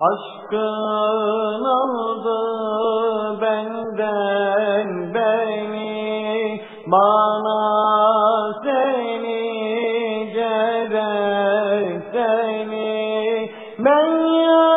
Aşkın aldı benden beni, bana seni gerek seni. Ben yanarım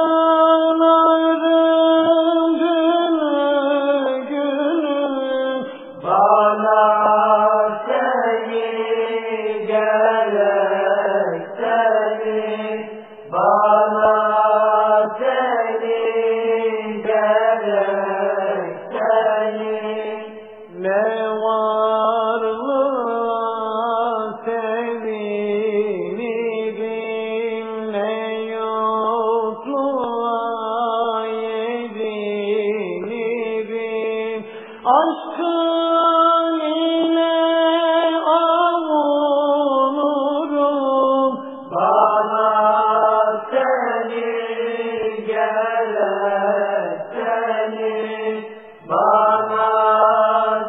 aşkın ile avunurum bana seni gerek seni bana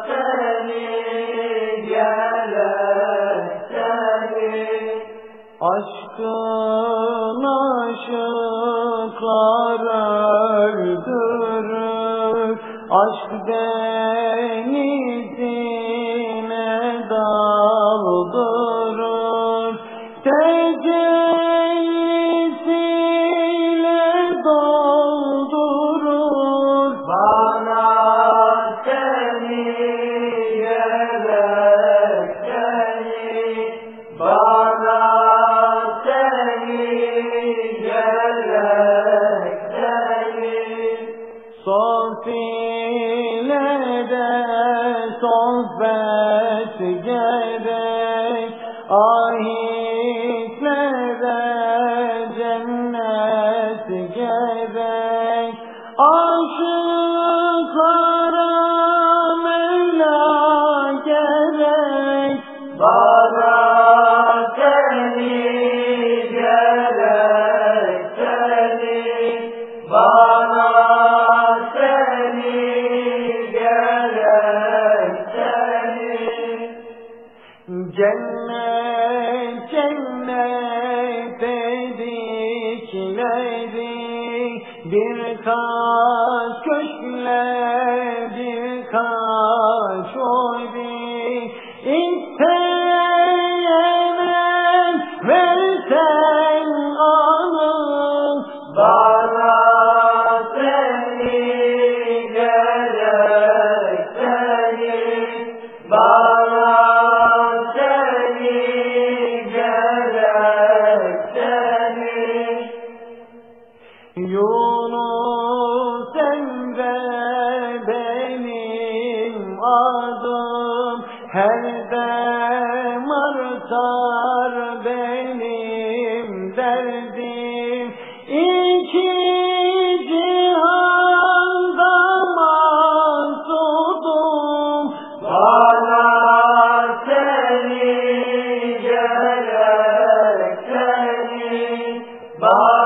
seni gerek seni Aşkın aşıklar öldürür Aşk denizine Sofilede sohbet gerek Ahitlere cennet gerek. Aşıklara Mevla gerek Bana seni gerek seni Bana Cennet cennet dedikleri birkaç köşkler birkaç oy bir Her Elde martar benim derdim. İki cihanda mahzudum Bana seni gerek seni bana